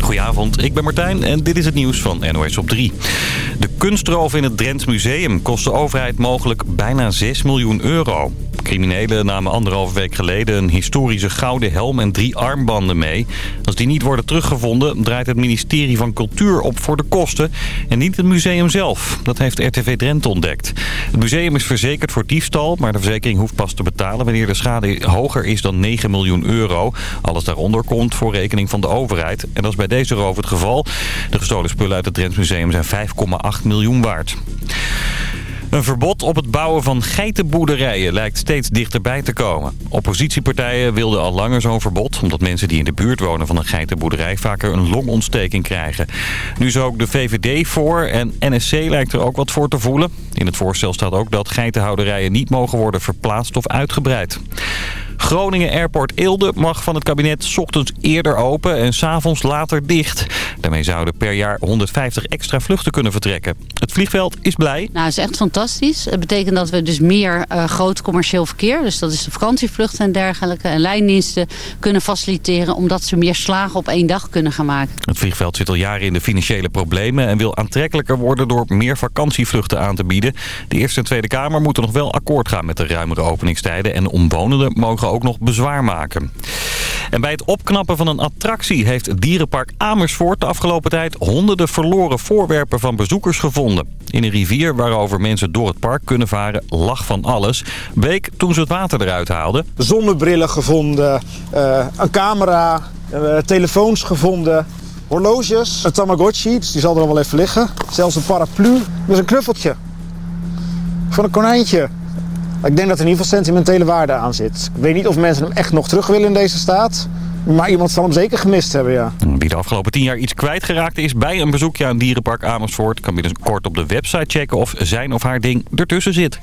Goedenavond, ik ben Martijn en dit is het nieuws van NOS op 3. De kunstroof in het Drents Museum kost de overheid mogelijk bijna 6 miljoen euro. Criminelen namen anderhalve week geleden een historische gouden helm en drie armbanden mee. Als die niet worden teruggevonden, draait het ministerie van Cultuur op voor de kosten. En niet het museum zelf. Dat heeft RTV Drenthe ontdekt. Het museum is verzekerd voor diefstal, maar de verzekering hoeft pas te betalen wanneer de schade hoger is dan 9 miljoen euro. Alles daaronder komt voor rekening van de overheid. En dat is bij deze roof het geval. De gestolen spullen uit het Drents Museum zijn 5,8 miljoen waard. Een verbod op het bouwen van geitenboerderijen lijkt steeds dichterbij te komen. Oppositiepartijen wilden al langer zo'n verbod... omdat mensen die in de buurt wonen van een geitenboerderij... vaker een longontsteking krijgen. Nu is ook de VVD voor en NSC lijkt er ook wat voor te voelen. In het voorstel staat ook dat geitenhouderijen niet mogen worden verplaatst of uitgebreid. Groningen Airport Eelde mag van het kabinet 's ochtends eerder open en s'avonds later dicht. Daarmee zouden per jaar 150 extra vluchten kunnen vertrekken. Het vliegveld is blij. Nou, het is echt fantastisch. Het betekent dat we dus meer uh, groot commercieel verkeer, dus dat is de vakantievluchten en dergelijke, en lijndiensten kunnen faciliteren, omdat ze meer slagen op één dag kunnen gaan maken. Het vliegveld zit al jaren in de financiële problemen en wil aantrekkelijker worden door meer vakantievluchten aan te bieden. De Eerste en Tweede Kamer moeten nog wel akkoord gaan met de ruimere openingstijden en omwonenden mogen ook nog bezwaar maken. En bij het opknappen van een attractie heeft dierenpark Amersfoort de afgelopen tijd honderden verloren voorwerpen van bezoekers gevonden. In een rivier waarover mensen door het park kunnen varen lag van alles. Bleek toen ze het water eruit haalden. Zonnebrillen gevonden, uh, een camera, uh, telefoons gevonden, horloges, een tamagotchi, dus die zal er al wel even liggen. Zelfs een paraplu met een knuffeltje van een konijntje. Ik denk dat er in ieder geval sentimentele waarde aan zit. Ik weet niet of mensen hem echt nog terug willen in deze staat. Maar iemand zal hem zeker gemist hebben, ja. Wie de afgelopen tien jaar iets kwijtgeraakt is bij een bezoekje aan Dierenpark Amersfoort... kan binnenkort op de website checken of zijn of haar ding ertussen zit.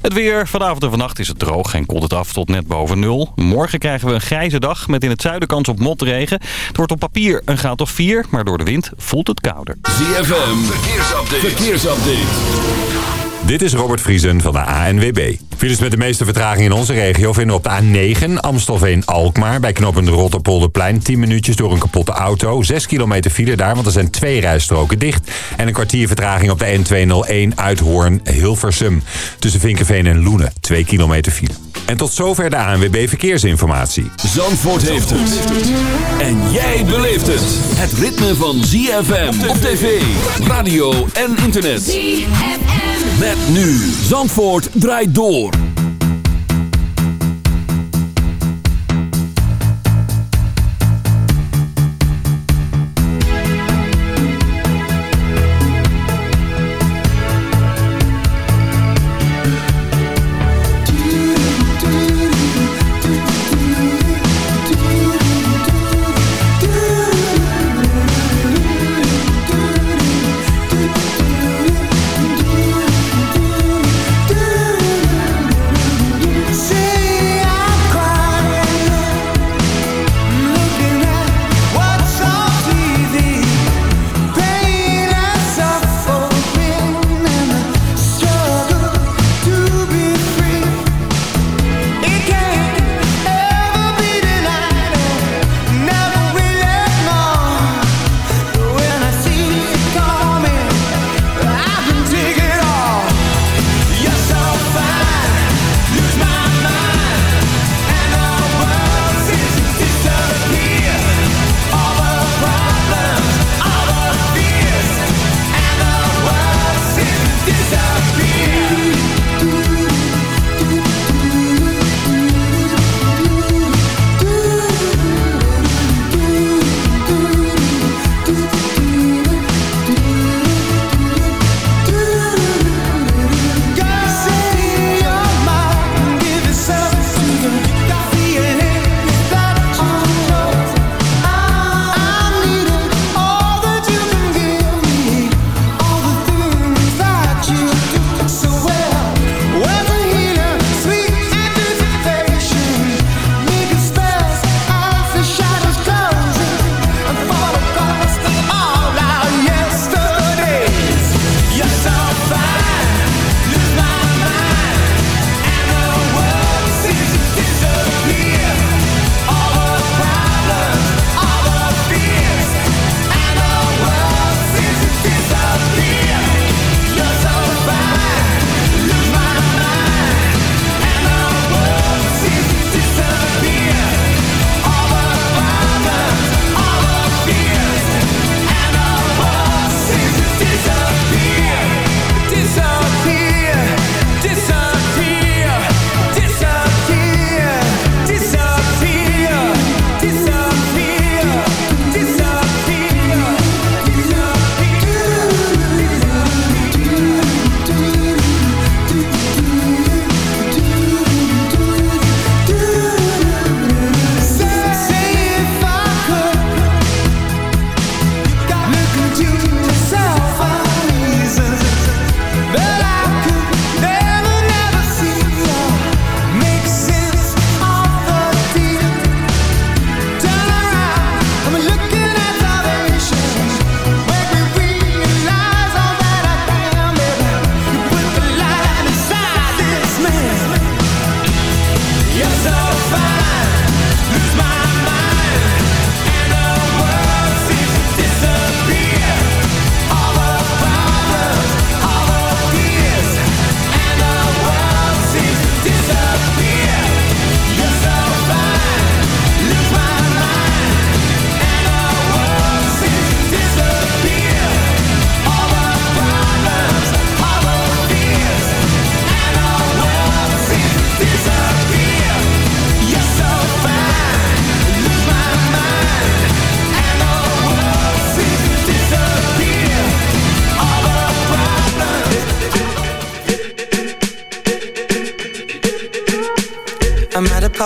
Het weer. Vanavond en vannacht is het droog en koelt het af tot net boven nul. Morgen krijgen we een grijze dag met in het zuiden kans op motregen. Het wordt op papier een graad of vier, maar door de wind voelt het kouder. ZFM. Verkeersupdate. Verkeersupdate. Dit is Robert Vriesen van de ANWB. Files met de meeste vertraging in onze regio vinden op de A9 Amstelveen-Alkmaar. Bij knooppunt Rotterpolderplein 10 minuutjes door een kapotte auto. 6 kilometer file daar, want er zijn twee rijstroken dicht. En een kwartier vertraging op de N201 uit Hoorn-Hilversum. Tussen Vinkenveen en Loenen, 2 kilometer file. En tot zover de ANWB Verkeersinformatie. Zandvoort heeft het. En jij beleeft het. Het ritme van ZFM op tv, radio en internet. ZFM. Nu. Zandvoort draait door.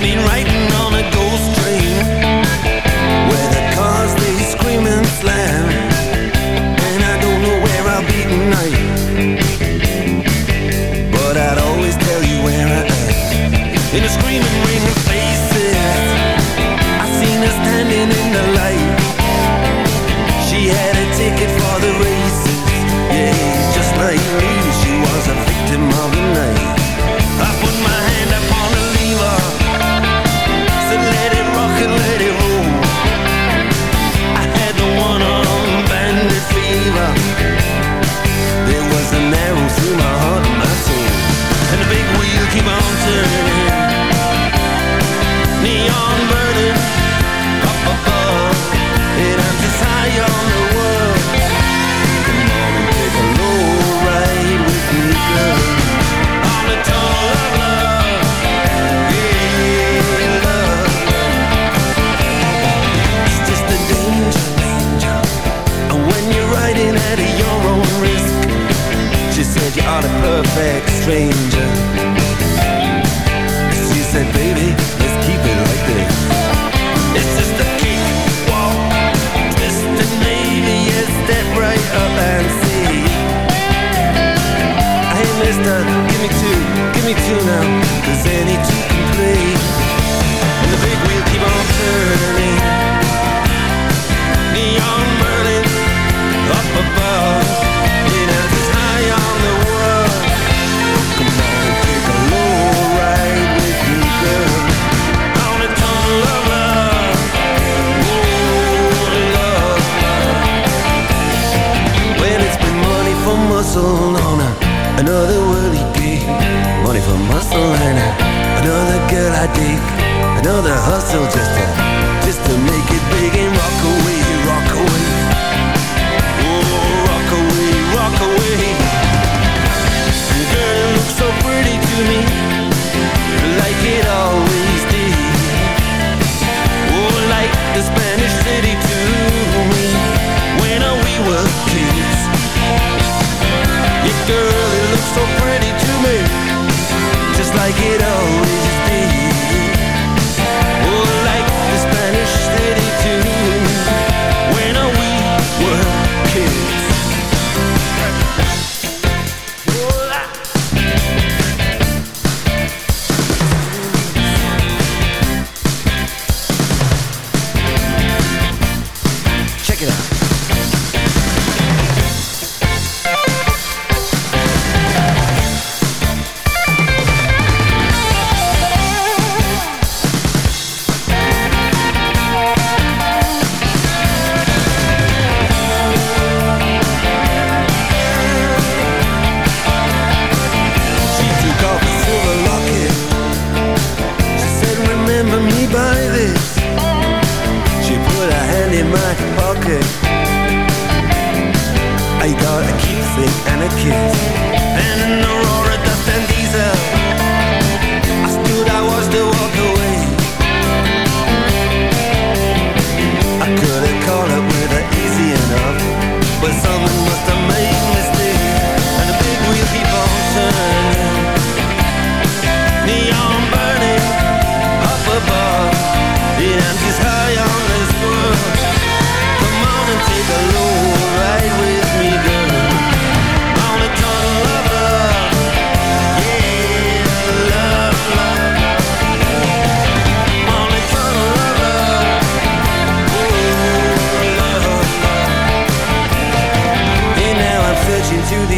Mean right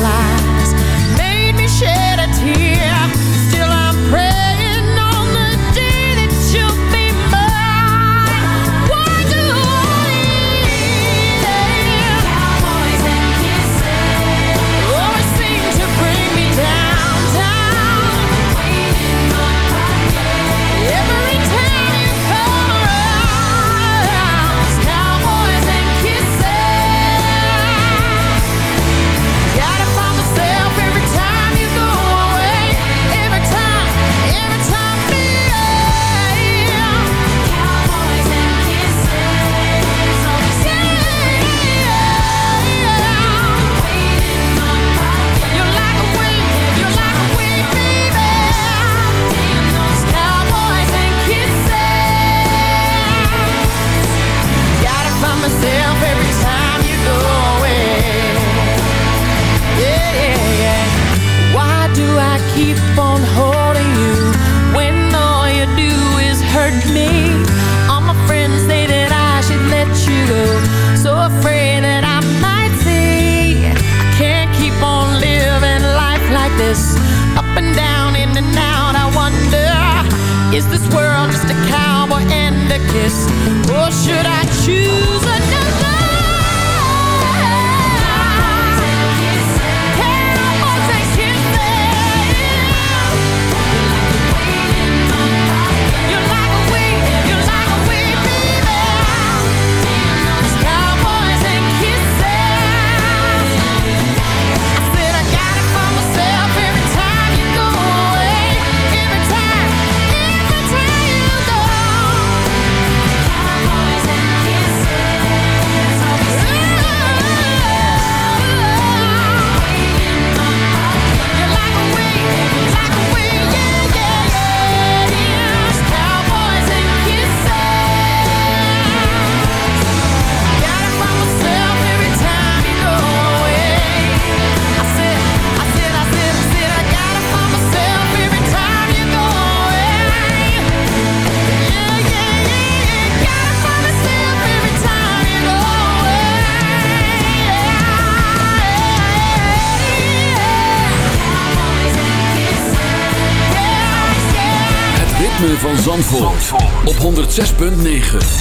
fly. Up and down, in and out. I wonder, is this world just a cowboy and a kiss? Or should I choose? 6.9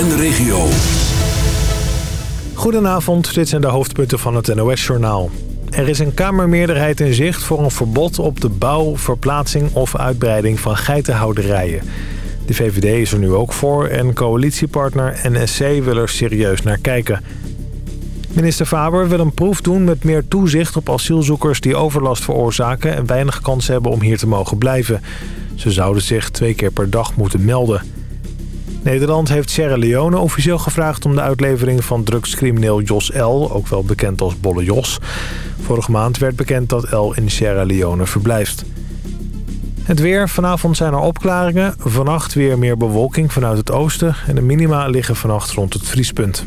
en de regio. Goedenavond, dit zijn de hoofdpunten van het NOS-journaal. Er is een kamermeerderheid in zicht voor een verbod op de bouw, verplaatsing of uitbreiding van geitenhouderijen. De VVD is er nu ook voor en coalitiepartner NSC wil er serieus naar kijken. Minister Faber wil een proef doen met meer toezicht op asielzoekers die overlast veroorzaken en weinig kans hebben om hier te mogen blijven. Ze zouden zich twee keer per dag moeten melden. Nederland heeft Sierra Leone officieel gevraagd om de uitlevering van drugscrimineel Jos L., ook wel bekend als Bolle Jos. Vorige maand werd bekend dat L in Sierra Leone verblijft. Het weer. Vanavond zijn er opklaringen. Vannacht weer meer bewolking vanuit het oosten. En de minima liggen vannacht rond het vriespunt.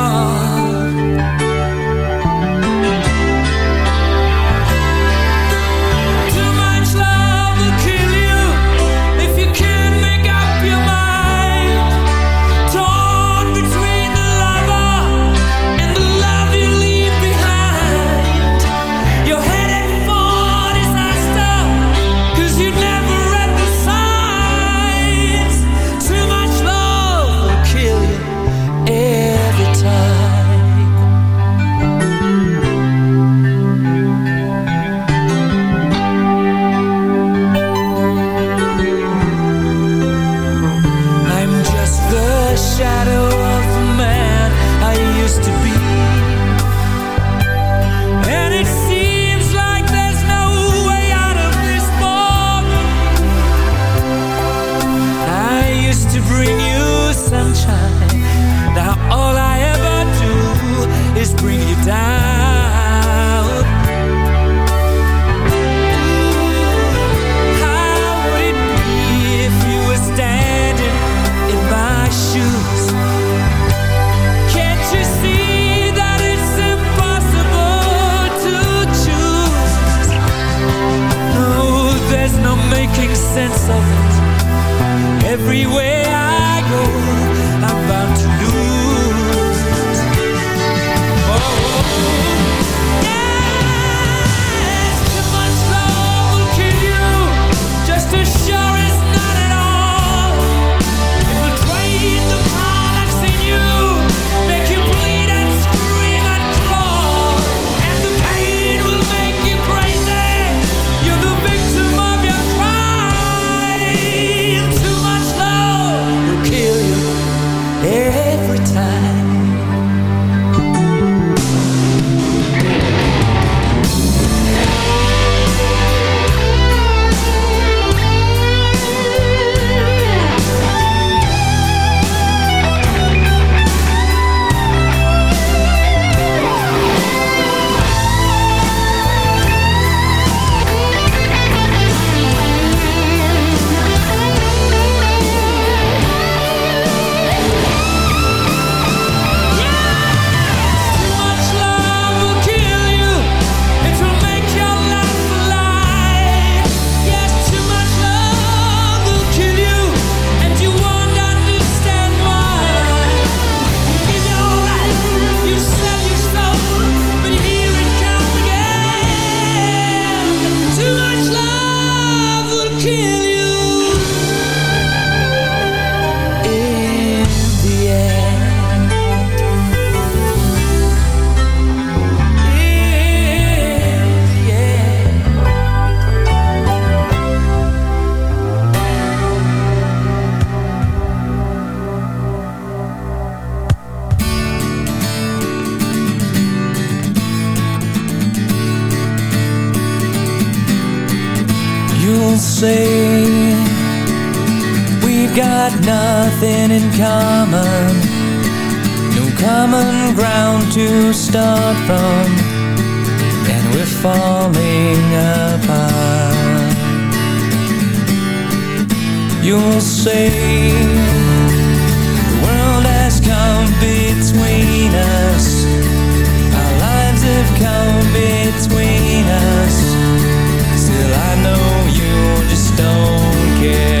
say The world has come between us Our lives have come between us Still I know you just don't care.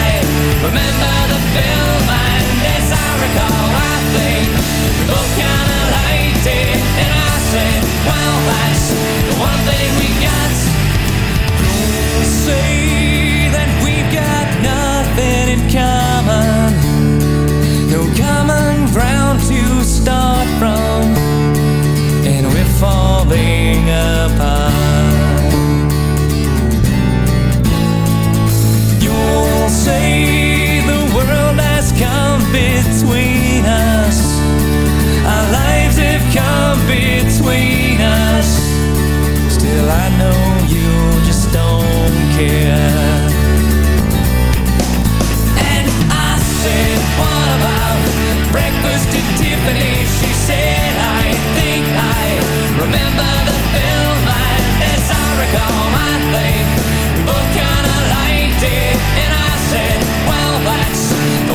Remember the film and as I recall I think we both kinda liked it And I said, well that's the one thing we got. Say that we've got nothing in common. No common ground to start from. And we're falling apart.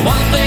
One thing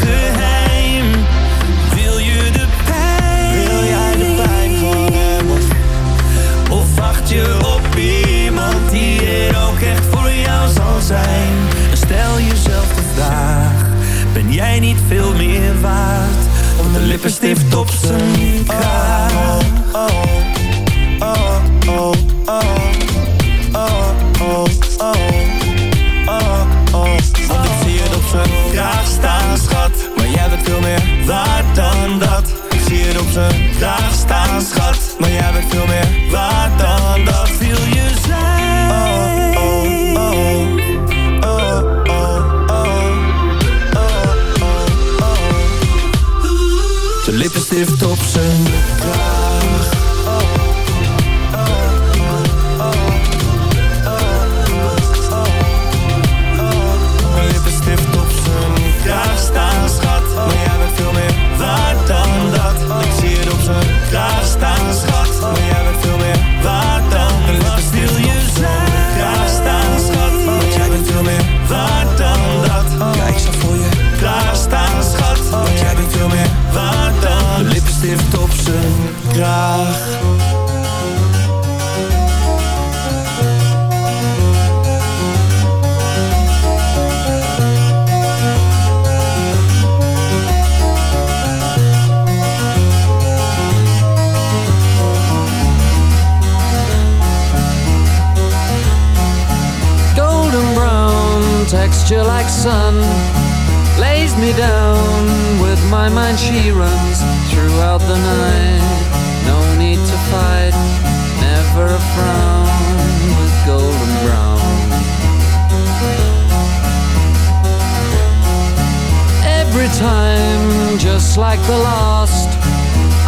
time just like the last.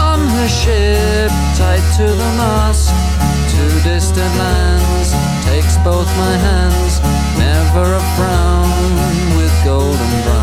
On her ship tied to the mast. To distant lands takes both my hands. Never a frown with golden brown